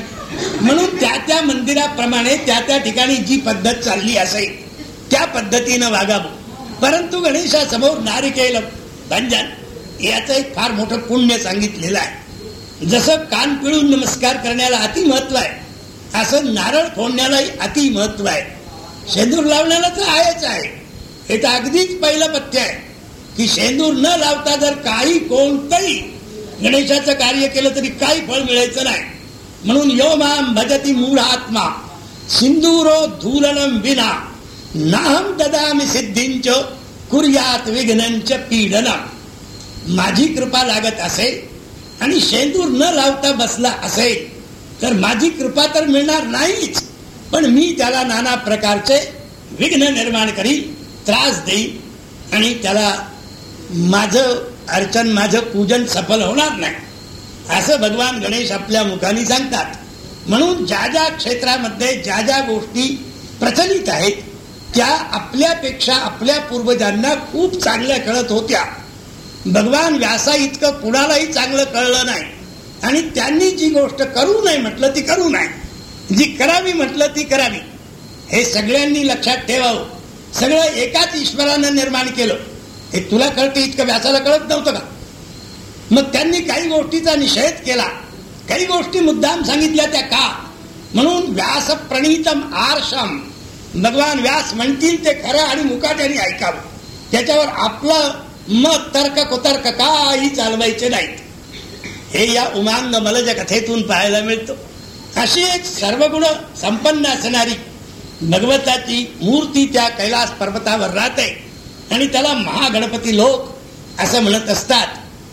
म्हणून त्या त्या मंदिराप्रमाणे त्या त्या ठिकाणी जी पद्धत चालली असेल त्या पद्धतीनं वागावं. परंतु गणेशासमोर नारिकेल भंजन याचं एक फार मोठं पुण्य सांगितलेलं आहे. जसं कान पिळून नमस्कार करण्याला अति महत्त्व आहे असं नारळ फोडण्यालाही अति महत्त्व आहे. शेंदूर लावण्याला तर आहेच आहे. हे तर अगदीच पहिलं पथ्य आहे की शेंदूर न लावता जर काही कोणतंही गणेशाचं कार्य केलं तरी काही फळ मिळायचं नाही. म्हणून यो माम भजती मूढ आत्मा. सिंदूरो धूलनम विना. नाहम ददामी सिद्धींच कुर्यात विघ्नंच पीडनम माझी कृपा लागत असेल आणि शेंदूर न लावता बसला असेल तर माझी कृपा तर मिळणार नाहीच. पण मी त्याला नाना प्रकारचे विघ्न निर्माण करीन त्रास देईन आणि त्याला माझं अर्चन माझं पूजन सफल होणार नाही. असं भगवान गणेश आपल्या मुखाने सांगतात. म्हणून ज्या ज्या क्षेत्रामध्ये ज्या ज्या गोष्टी प्रचलित आहेत त्या आपल्यापेक्षा आपल्या पूर्वजांना खूप चांगल्या कळत होत्या. भगवान व्यासा इतकं कुणालाही चांगलं कळलं नाही. आणि त्यांनी जी गोष्ट करू नये म्हटलं ती करू नये. जी करावी म्हटलं ती करावी. हे सगळ्यांनी लक्षात ठेवावं. सगळं एकाच ईश्वरानं निर्माण केलं. हे तुला कळतं इतकं व्यासाला कळत नव्हतं का? मग त्यांनी काही गोष्टीचा निषेध केला. काही गोष्टी मुद्दाम सांगितल्या त्या का? म्हणून व्यास प्रणीतम आर्षम. भगवान व्यास म्हणतील ते खरं आणि मुकाट्याने ऐकावं. त्याच्यावर आपलं मत तर्क कुतर्क काही चालवायचे नाहीत. हे या उमांग मलज कथेतून पाहायला मिळतं. अशी एक सर्वगुण संपन्न असणारी भगवताची मूर्ती त्या कैलास पर्वतावर राहते. आणि त्याला महागणपती लोक असं म्हणत असतात.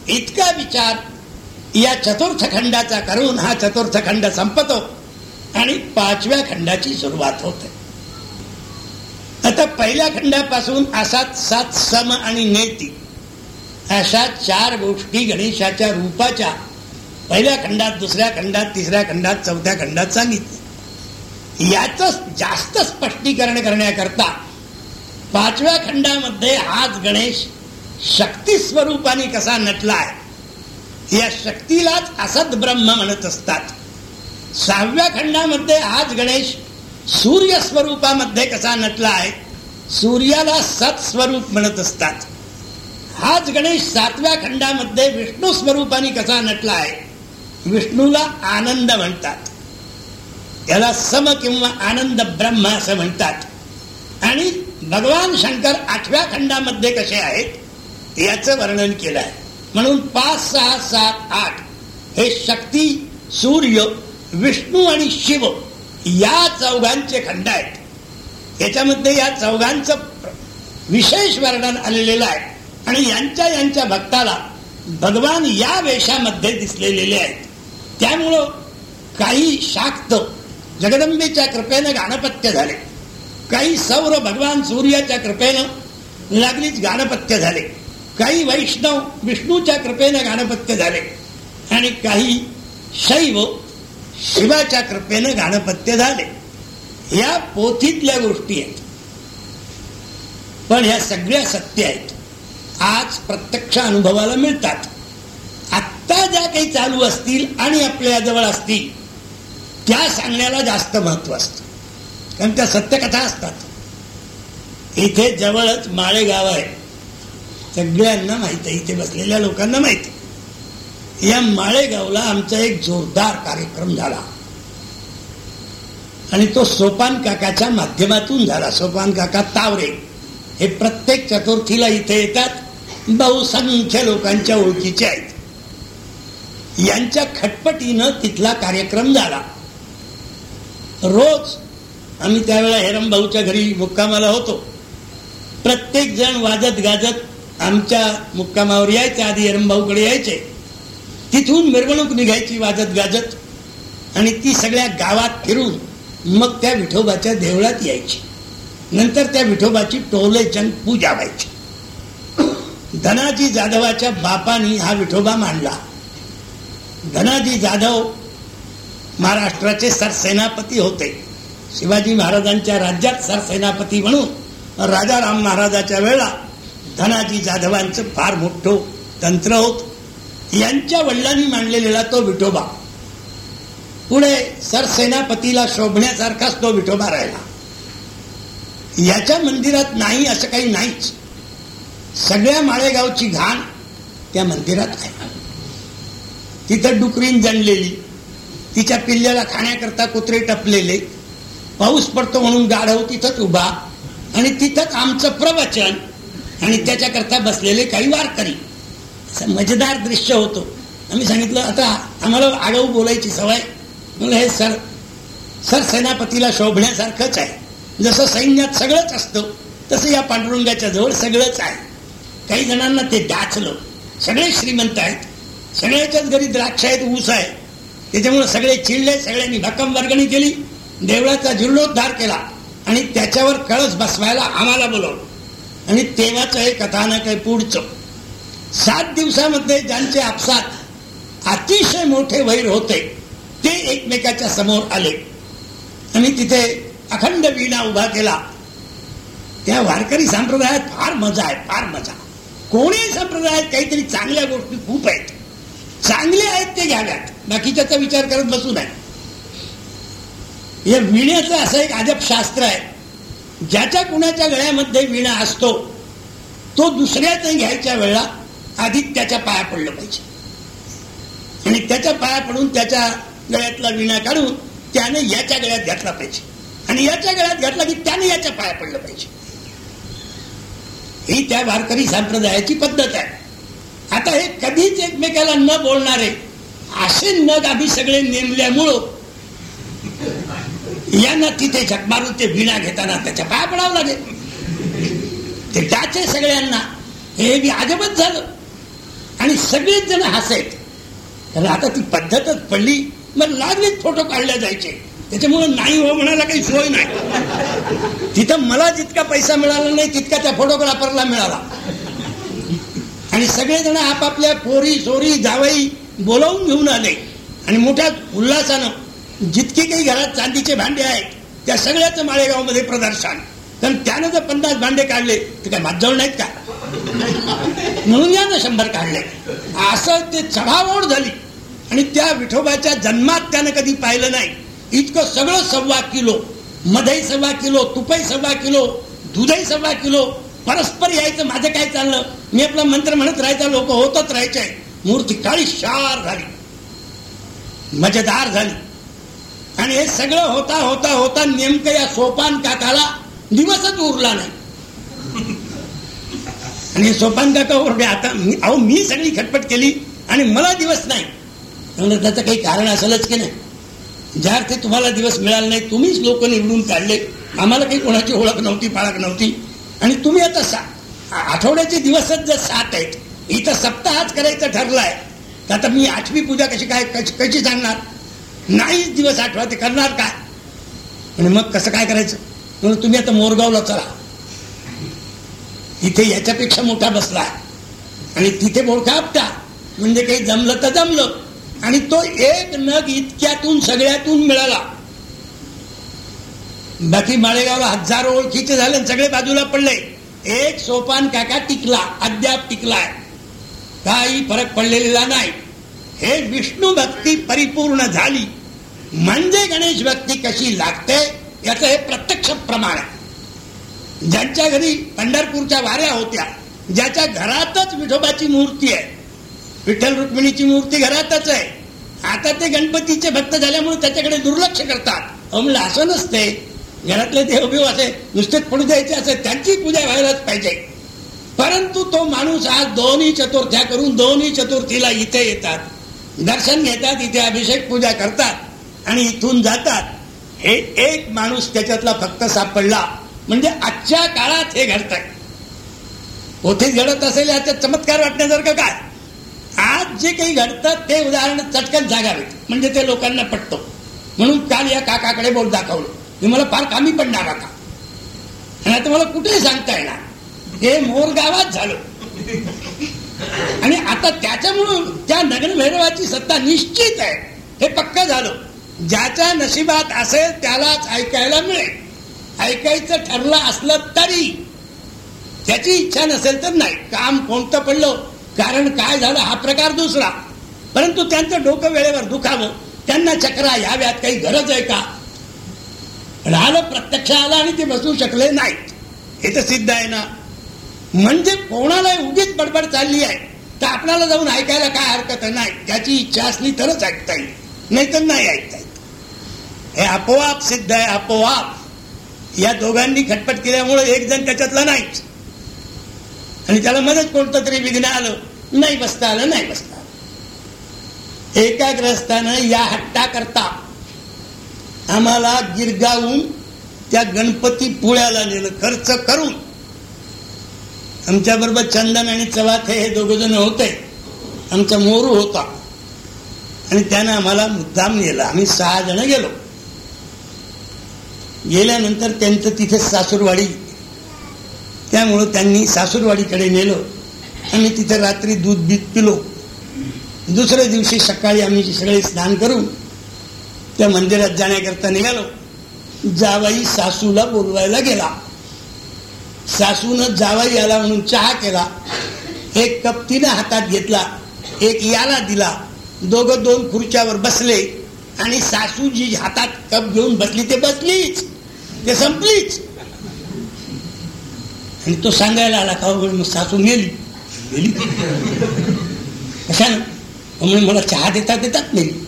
इतका विचार या चतुर्थ खंडाचा करून हा चतुर्थ खंड संपतो आणि पाचव्या खंडाची सुरुवात होते. आता पहिल्या खंडापासून असा सात सम आणि नेती अशा चार गोष्टी गणेशाच्या रूपाच्या पहिल्या खंडात दुसऱ्या खंडात तिसऱ्या खंडात चौथ्या खंडात सांगितलं. याच जास्त स्पष्टीकरण करण्याकरता पाचव्या खंडामध्ये हाच गणेश शक्ती स्वरूपाने कसा नटलाय या शक्तीलाच असत ब्रह्म म्हणत असतात. सहाव्या खंडामध्ये हाच गणेश सूर्य स्वरूपामध्ये कसा नटला आहे सूर्याला सत स्वरूप म्हणत असतात. हाच गणेश सातव्या खंडामध्ये विष्णू स्वरूपाने कसा नटला आहे विष्णूला आनंद म्हणतात. याला सम किंवा आनंद ब्रह्म असं म्हणतात. आणि भगवान शंकर आठव्या खंडामध्ये कसे आहेत याचं वर्णन केलं आहे म्हणून पाच सहा सात आठ हे शक्ती सूर्य विष्णू आणि शिव या चौघांचे खंड आहेत. याच्यामध्ये या चौघांचं विशेष वर्णन आलेलं आहे. आणि यांच्या यांच्या भक्ताला भगवान या वेशामध्ये दिसलेलेले आहेत. त्यामुळं काही शाक्त जगदंबेच्या कृपेनं गाणपत्य झाले. काही सौर भगवान सूर्याच्या कृपेनं लागलीच गाणपत्य झाले. काही वैष्णव विष्णूच्या कृपेनं गाणपत्य झाले. आणि काही शैव शिवाच्या कृपेनं गाणपत्य झाले. या पोथीतल्या गोष्टी आहेत. पण ह्या सगळ्या सत्य आहेत. आज प्रत्यक्ष अनुभवाला मिळतात. आत्ता ज्या काही चालू असतील आणि आपल्या जवळ असतील त्या सांगण्याला जास्त महत्त्व असतं. कारण त्या सत्यकथा असतात. इथे जवळच माळेगाव आहे. सगळ्यांना माहीत आहे. इथे बसलेल्या लोकांना माहिती या माळेगावला आमचा एक जोरदार कार्यक्रम झाला. आणि तो सोपान काकाच्या माध्यमातून झाला. सोपान काका तावरे. हे प्रत्येक चतुर्थीला इथे येतात. बहुसंख्य लोकांच्या ओळखीचे आहेत. यांच्या खटपटीनं तिथला कार्यक्रम झाला. रोज आम्ही त्यावेळेला हेरम भाऊच्या घरी मुक्कामाला होतो. प्रत्येक जण वाजत गाजत आमच्या मुक्कामावर यायचे आधी भाऊकडे यायचे. तिथून मिरवणूक निघायची वाजत गाजत आणि ती सगळ्या गावात फिरून मग त्या विठोबाच्या देवळात यायची. नंतर त्या विठोबाची टोलेचंद पूजा व्हायची. धनाजी जाधवाच्या बापानी हा विठोबा मांडला. धनाजी जाधव महाराष्ट्राचे सरसेनापती होते. शिवाजी महाराजांच्या राज्यात सरसेनापती म्हणून राजाराम महाराजाच्या वेळा धनाजी जाधवांचं फार मोठं तंत्र होत. यांच्या वडिलांनी मांडलेला तो विठोबा. पुढे सरसेनापतीला शोभण्यासारखाच तो विठोबा राहिला. याच्या मंदिरात नाही असं काही नाहीच. सगळ्या माळेगावची घाण त्या मंदिरात आहे. तिथं डुकरीन जणलेली तिच्या पिल्ल्याला खाण्याकरता कुत्रे टपलेले पाऊस पडतो म्हणून गाढव तिथंच उभा. आणि तिथंच आमचं प्रवचन. आणि त्याच्याकरता बसलेले काही वारकरी. असं मजेदार दृश्य होतो. आम्ही सांगितलं आता आम्हाला आडव बोलायची सवय. म्हणलं हे सर सरसेनापतीला शोभण्यासारखंच आहे. जसं सैन्यात सगळंच असतं तसं या पांडुरंगाच्या जवळ सगळंच आहे. काही जणांना ते डाचलं. सगळे श्रीमंत आहेत. सगळ्याच्याच घरी द्राक्ष आहेत ऊस आहे. त्याच्यामुळे सगळे चिडले सगळ्यांनी भक्कम वर्गणी केली. देवळाचा जीर्णोद्धार केला आणि त्याच्यावर कळस बसवायला आम्हाला बोलवलं. आणि तेव्हाच हे कथानक आहे पुढचं. सात दिवसामध्ये ज्यांचे आपसात अतिशय मोठे वैर होते ते एकमेकाच्या समोर आले. आणि तिथे अखंड वीणा उभा केला. त्या वारकरी संप्रदायात फार मजा आहे फार मजा. कोणी संप्रदायात काहीतरी चांगल्या गोष्टी खूप आहेत. चांगले आहेत ते घ्याव्यात. बाकीच्याचा विचार करत बसू नये. या विण्याचं असं एक अजब शास्त्र आहे. ज्याच्या कुणाच्या गळ्यामध्ये विणा असतो तो दुसऱ्याच घ्यायच्या वेळेला आधी त्याच्या पाया पडलं पाहिजे. आणि त्याच्या पाया पडून त्याच्या गळ्यातला विणा काढून त्याने याच्या गळ्यात घातला पाहिजे. आणि याच्या गळ्यात घातला की त्याने याच्या पाया पडलं पाहिजे. ही त्या वारकरी संप्रदायाची पद्धत आहे. आता हे कधीच एकमेकाला न बोलणारे असे नग आम्ही सगळे नेमल्यामुळं यांना तिथे झक मारून ते विणा घेताना त्याच्या पाया पडावं लागेल. ते त्याचे सगळ्यांना हे बी अजबच झालं. आणि सगळेच जण हसायत कारण आता ती पद्धतच पडली. मग लागलीच फोटो काढले जायचे. त्याच्यामुळं नाही हो म्हणायला काही सोय नाही. तिथं मला जितका पैसा मिळाला नाही तितका त्या फोटोग्राफरला मिळाला. आणि सगळेजण आपापल्या पोरी सोरी जावई बोलावून घेऊन आले. आणि मोठ्या उल्हासानं जितकी काही घरात चांदीचे भांडे आहेत त्या सगळ्याच माळेगावमध्ये प्रदर्शन. कारण त्यानं जर पन्नास भांडे काढले तर काय माझ्याजवळ नाहीत का? म्हणून यानं शंभर काढले. असं ते चढावड झाली. आणि त्या विठोबाच्या जन्मात त्यानं कधी पाहिलं नाही. इतकं सगळं सव्वा किलो मधई सव्वा किलो तुपई सव्वा किलो दुधही सव्वा किलो परस्पर यायचं माझं काय चाललं? मी आपला मंत्र म्हणत राहायचा लोक होतच राहायचे. मूर्ती काळी शार झाली. मजेदार झाली. आणि हे सगळं होता होता होता नेमकं या सोपान काकाला दिवसच उरला नाही. आणि सोपान काका ओरडे आता अहो मी सगळी खटपट केली आणि मला दिवस नाही. म्हणलं त्याचं काही कारण असेलच की नाही? ज्या अर्थी तुम्हाला दिवस मिळाला नाही तुम्हीच लोक निवडून काढले. आम्हाला काही कोणाची ओळख नव्हती पाळख नव्हती. आणि तुम्ही आता सा आठवड्याचे दिवसच जर सात आहेत इथं सप्ताहच करायचं ठरलाय तर आता मी आठवी पूजा कशी काय कशी कशी सांगणार? नाहीच दिवस आठवा ते करणार काय? आणि मग कसं काय करायचं? म्हणून तुम्ही आता मोरगावला चला. इथे याच्यापेक्षा मोठा बसला आणि तिथे मोठा आपटा म्हणजे काही जमलं तर जमलं. आणि तो एक नग इतक्यातून सगळ्यातून मिळाला. बाकी माळेगावला हजारो ओळखीचे झाले सगळे बाजूला पडले. एक सोपान काका टिकला अद्याप टिकलाय. काही फरक पडलेला नाही. हे विष्णू भक्ती परिपूर्ण झाली. म्हणजे गणेश भक्ती कशी लागते याचं हे प्रत्यक्ष प्रमाण आहे. ज्यांच्या घरी पंढरपूरच्या वाऱ्या होत्या ज्याच्या घरातच विठोबाची मूर्ती आहे. विठ्ठल रुक्मिणीची मूर्ती घरातच आहे. आता ते गणपतीचे भक्त झाल्यामुळे त्याच्याकडे दुर्लक्ष करतात. म्हणलं असं नसते. घरातले देवबिव असे नुसतेच पडू द्यायचे असे त्यांची पूजा व्हायलाच पाहिजे. परंतु तो माणूस आज दोन्ही चतुर्थ्या करून दोन्ही चतुर्थीला इथे येतात. दर्शन घेतात इथे अभिषेक पूजा करतात आणि इथून जातात. हे एक माणूस त्याच्यातला फक्त सापडला. म्हणजे आजच्या काळात हे घडत आहे होतीच घडत असेल याच्यात चमत्कार वाटण्यासारखं काय? आज जे काही घडतं ते उदाहरण चटकन जागावेत म्हणजे ते लोकांना पटतो. म्हणून काल या काकाकडे बोल दाखवलं. मी मला फार कामी पडणार आता. आणि आता मला कुठेही सांगता येणार. हे मोरगावात झालं. आणि आता त्याच्यामुळं त्या नगन भैरवाची सत्ता निश्चित आहे. हे पक्क झालं. ज्याच्या नशिबात असेल त्यालाच ऐकायला मिळेल. ऐकायचं ठरलं असलं तरी त्याची इच्छा नसेल तर नाही. काम कोणतं पडलं कारण काय झालं हा प्रकार दुसरा. परंतु त्यांचं डोकं वेळेवर दुखावं. त्यांना चक्रा याव्यात काही गरज आहे का? राहिलं प्रत्यक्ष आला आणि ते बसू शकले नाहीत. हे तर सिद्ध आहे ना? म्हणजे कोणाला उगीच बडबड चालली आहे. तर आपल्याला जाऊन ऐकायला काय हरकत नाही. त्याची इच्छा असली तरच ऐकता येईल. नाही तर नाही ऐकता येत. हे आपोआप सिद्ध आहे आपोआप या दोघांनी खटपट केल्यामुळे एक जण त्याच्यातला नाहीच. आणि त्याला मध्येच कोणतं तरी विघ्न आलं? नाही बसता आलं नाही बसता आलं. एका ग्रस्तानं या हट्टा करता. आम्हाला गिरगावून त्या गणपती पुळ्याला नेलं खर्च करून आमच्या बरोबर चंदन आणि चवाथे हे दोघ जण होते. आमचा मोरू होता. आणि त्यानं आम्हाला मुद्दाम नेलं. आम्ही सहा जण गेलो. गेल्यानंतर त्यांचं तिथे सासूरवाडी. त्यामुळं त्यांनी सासूरवाडीकडे नेलं. आम्ही तिथे रात्री दूध बीत पिलो. दुसऱ्या दिवशी सकाळी आम्ही सगळे स्नान करून त्या मंदिरात जाण्याकरता निघालो. जावाई सासूला बोलवायला गेला. सासून जावाई आला म्हणून चहा केला. एक कप तिनं हातात घेतला एक याला दिला. दोघं दोन खुर्च्यावर बसले आणि सासू जी हातात कप घेऊन बसली ते बसलीच ते संपलीच. आणि तो सांगायला आला का मग सासू नेली गेली कशानं? म्हणून मला चहा देता देतात नेली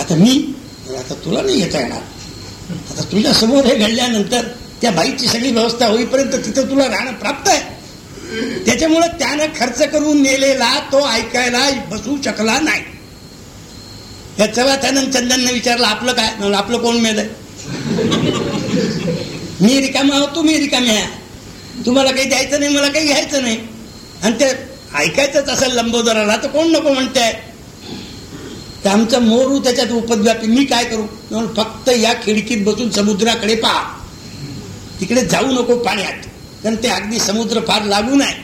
आता मी? आता तुला नाही येता येणार. आता तुझ्या समोर हे घडल्यानंतर त्या बाईची सगळी व्यवस्था होईपर्यंत तिथं तुला राहणं प्राप्त आहे. त्याच्यामुळं त्यानं खर्च करून नेलेला तो ऐकायला बसू शकला नाही. या चला त्यानं चंदनने विचारलं आपलं काय? आपलं कोण मेलं मी रिकामा आहो तुम्ही रिकामे आहे. तुम्हाला काही द्यायचं नाही मला काही घ्यायचं नाही. आणि ते ऐकायचंच असेल लंबोदराला तर कोण नको म्हणते आमचा मोरू त्याच्यात उपद्व्यापी मी काय करू? म्हणून फक्त या खिडकीत बसून समुद्राकडे पहा. तिकडे जाऊ नको पाण्यात. कारण ते अगदी समुद्र फार लागू आहे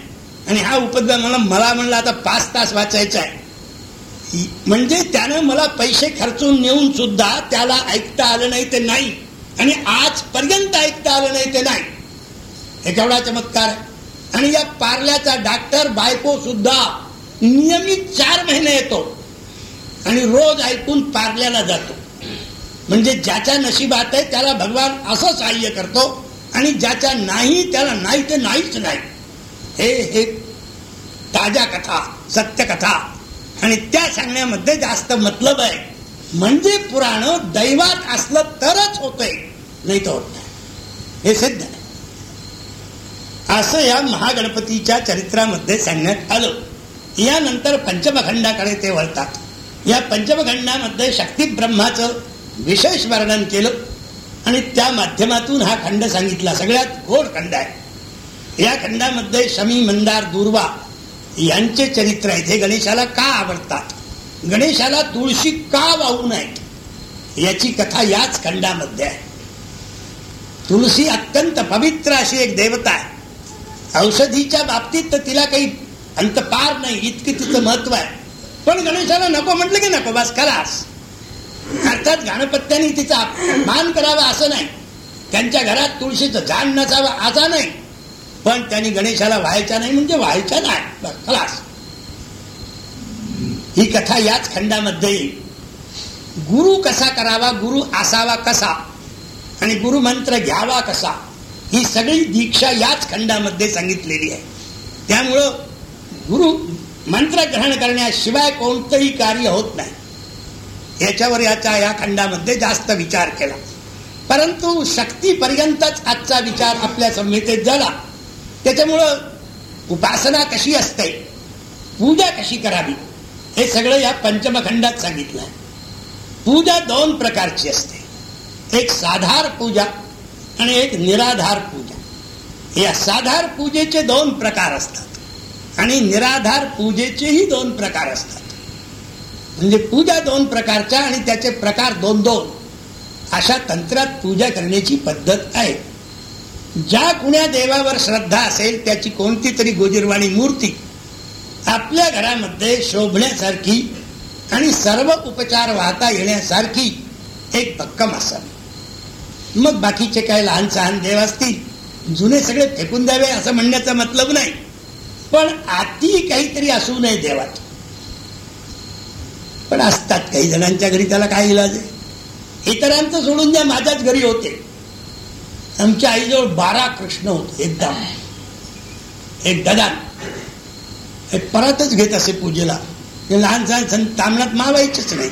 आणि हा उपद्रव मला मला म्हणला आता पाच तास वाचायचा आहे. म्हणजे त्यानं मला पैसे खर्चून नेऊन सुद्धा त्याला ऐकता आलं नाही ते नाही. आणि आजपर्यंत ऐकता आलं नाही ते नाही. हे केवढा चमत्कार आणि या पार्ल्याचा डॉक्टर बायको सुद्धा नियमित चार महिने येतो. आणि रोज ऐकून पार्ल्याला जातो. म्हणजे ज्याच्या नशिबात आहे त्याला भगवान असं सहाय्य करतो. आणि ज्याच्या नाही त्याला नाही ते नाहीच नाही. हे हे ताज्या कथा सत्य कथा. आणि त्या सांगण्यामध्ये जास्त मतलब आहे. म्हणजे पुराण दैवात असलं तरच होतंय नाही तर होत नाही. हे सिद्ध आहे. असं या महागणपतीच्या चरित्रामध्ये सांगण्यात आलं. यानंतर पंचमखंडाकडे ते वळतात. या पंचमखंडामध्ये शक्ती ब्रह्माचं विशेष वर्णन केलं. आणि त्या माध्यमातून हा खंड सांगितला. सगळ्यात गोड खंड आहे. या खंडामध्ये शमी मंदार दुर्वा यांचे चरित्र आहेत. हे गणेशाला का आवडतात? गणेशाला तुळशी का वाहू नये याची कथा याच खंडामध्ये आहे. तुळशी अत्यंत पवित्र अशी एक देवता आहे. औषधीच्या बाबतीत तर तिला काही अंतपार नाही. इतकी तिचं महत्त्व आहे. पण गणेशाला नको म्हटलं की नको. बस करास अर्थात गणपत्याने तिचा मान करावा असं नाही. त्यांच्या घरात तुळशीचं झाड नसावं असा नाही. पण त्यांनी गणेशाला व्हायचा नाही म्हणजे व्हायचा नाही. खलास. ही कथा याच खंडामध्ये गुरु कसा करावा गुरु असावा कसा? आणि गुरुमंत्र घ्यावा कसा? ही सगळी दीक्षा याच खंडामध्ये सांगितलेली आहे. त्यामुळं गुरु मंत्र ग्रहण करण्याशिवाय कोणतंही कार्य होत नाही. याच्यावर याच्या या खंडामध्ये जास्त विचार केला. परंतु शक्तीपर्यंतच आजचा विचार आपल्या संहितेत झाला. त्याच्यामुळं उपासना कशी असते पूजा कशी करावी हे सगळं या पंचमखंडात सांगितलं आहे पूजा दोन प्रकारची असते. एक साधार पूजा आणि एक निराधार पूजा. या साधार पूजेचे दोन प्रकार असतात आणि निराधार पूजेचेही दोन प्रकार असतात. म्हणजे पूजा दोन प्रकारच्या आणि त्याचे प्रकार दोन दोन. अशा तंत्रात पूजा करण्याची पद्धत आहे. ज्या कुण्या देवावर श्रद्धा असेल त्याची कोणती तरी गोजीरवाणी मूर्ती आपल्या घरामध्ये शोभण्यासारखी आणि सर्व उपचार वाहता येण्यासारखी एक भक्कम असावी मग बाकीचे काय लहान सहान देव असतील जुने सगळे फेकून द्यावे असं म्हणण्याचा मतलब नाही. पण आती काहीतरी असू नये देवात. पण असतात काही जणांच्या घरी त्याला काय इलाज आहे? इतरांचं सोडून द्या माझ्याच घरी होते. आमच्या आईजवळ बारा कृष्ण होते एकदम. एक गदा एक परतच घेत असे पूजेला. ते सहान लहान तांबणात मावायचेच नाहीत.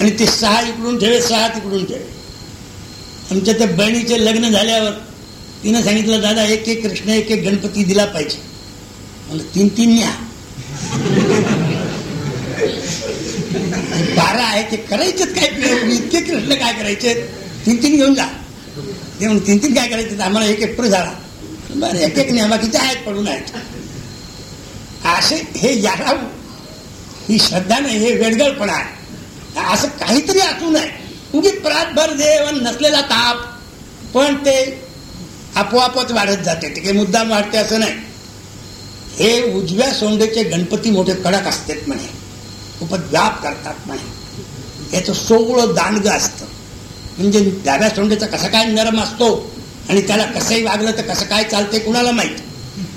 आणि ते सहा इकडून ठेवे सहा तिकडून ठेवे. आमच्या त्या बहिणीचे लग्न झाल्यावर तिनं सांगितलं दादा एक एक कृष्ण एक एक गणपती दिला पाहिजे. मला तीन तीन न्या. बारा आहे ते करायचेच काय? इतके कृष्ण काय करायचे? तीन तीन घेऊन जा. ते म्हणून तीन तीन काय करायचे? आम्हाला एक एक झाला. बरं एक एक न्या बाकीचे आहेत पडून आहेत. असे हे याला ही श्रद्धा नाही हे वेडगळपणा आहे. असं काहीतरी असू नये उगीच म्हणजे प्रातभर देव नसलेला ताप पण ते आपोआपच वाढत जाते. ते काही मुद्दाम वाढते असं नाही. हे उजव्या सोंडेचे गणपती मोठे कडक असतात म्हणे. खूपच व्याप करतात नाही. याचं सोगळं दांडग असतं. म्हणजे डाव्या सोंडेचा कसा काय नरम असतो आणि त्याला कसंही वागलं तर कसं काय चालते कुणाला माहीत?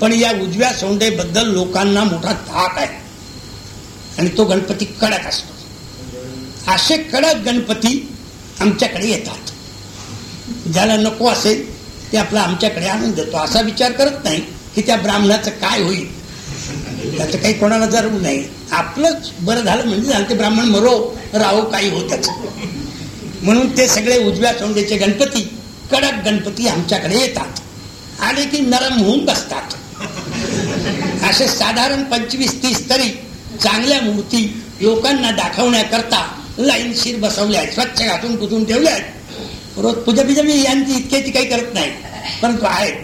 पण या उजव्या सोंडेबद्दल लोकांना मोठा धाक आहे. आणि तो गणपती कडक असतो. असे कडक गणपती आमच्याकडे येतात. ज्याला नको असेल ते आपला आमच्याकडे आणून देतो. असा विचार करत नाही की त्या ब्राह्मणाचं काय होईल? त्याचं काही कोणाला जरूर नाही. आपलंच बरं झालं म्हणजे झालं. ते ब्राह्मण मरो राहो काही होतच. म्हणून ते सगळे उजव्या सोंडेचे गणपती कडक गणपती आमच्याकडे येतात. आले की नरम होऊन बसतात. असे साधारण पंचवीस तीस तरी चांगल्या मूर्ती लोकांना दाखवण्याकरता लाईनशीर बसवल्या आहेत स्वच्छ घातून पुसून ठेवल्या आहेत रोज पूजा बिजा मी यांची इतक्याची काही करत नाही. परंतु आहेत.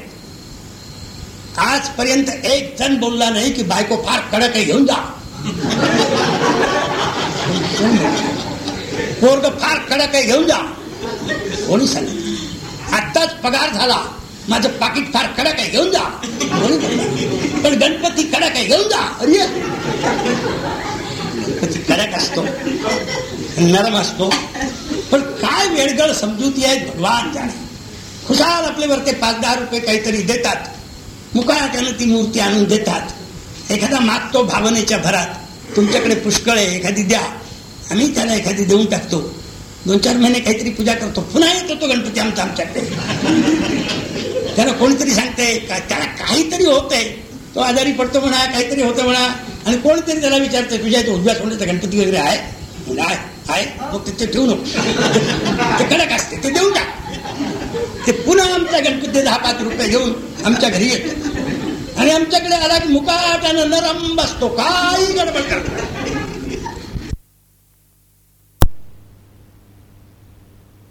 आजपर्यंत एक जण बोलला नाही की बायको फार कडक आहे घेऊन जा. पोरग फार कडक आहे घेऊन जा. कोणी सांगितलं? आत्ताच पगार झाला. माझं पाकिट फार कडक आहे घेऊन जा. पण गणपती कडक आहे घेऊन जा. अरे. गणपती कडक असतो. नरम असतो. पण काय वेळगळ समजूती आहेत भगवान जाणे. खुशाल आपल्यावर ते पाच दहा रुपये काहीतरी देतात. मुकाळा त्यानं ती मूर्ती आणून देतात. एखादा मागतो भावनेच्या भरात. तुमच्याकडे पुष्कळ आहे एखादी द्या. आम्ही त्याला एखादी देऊन टाकतो. दोन चार महिने काहीतरी पूजा करतो. पुन्हा येतो तो गणपती आमचा आमच्याकडे. त्याला कोणीतरी सांगते का त्याला काहीतरी होतंय. तो आजारी पडतो म्हणा काहीतरी होतं म्हणा आणि कोणीतरी त्याला विचारतं तुझ्या इथे उजव्या सोंडेचा गणपती वगैरे आहे? आहे आहे. मग ते ठेवू नको. ते कडक असते ते देऊन टाक. ते पुन्हा आमच्या गणपती दहा पाच रुपये घेऊन आमच्या घरी येतो आणि आमच्याकडे आला की मुकाटानं नरम बसतो. काही गडबड करतो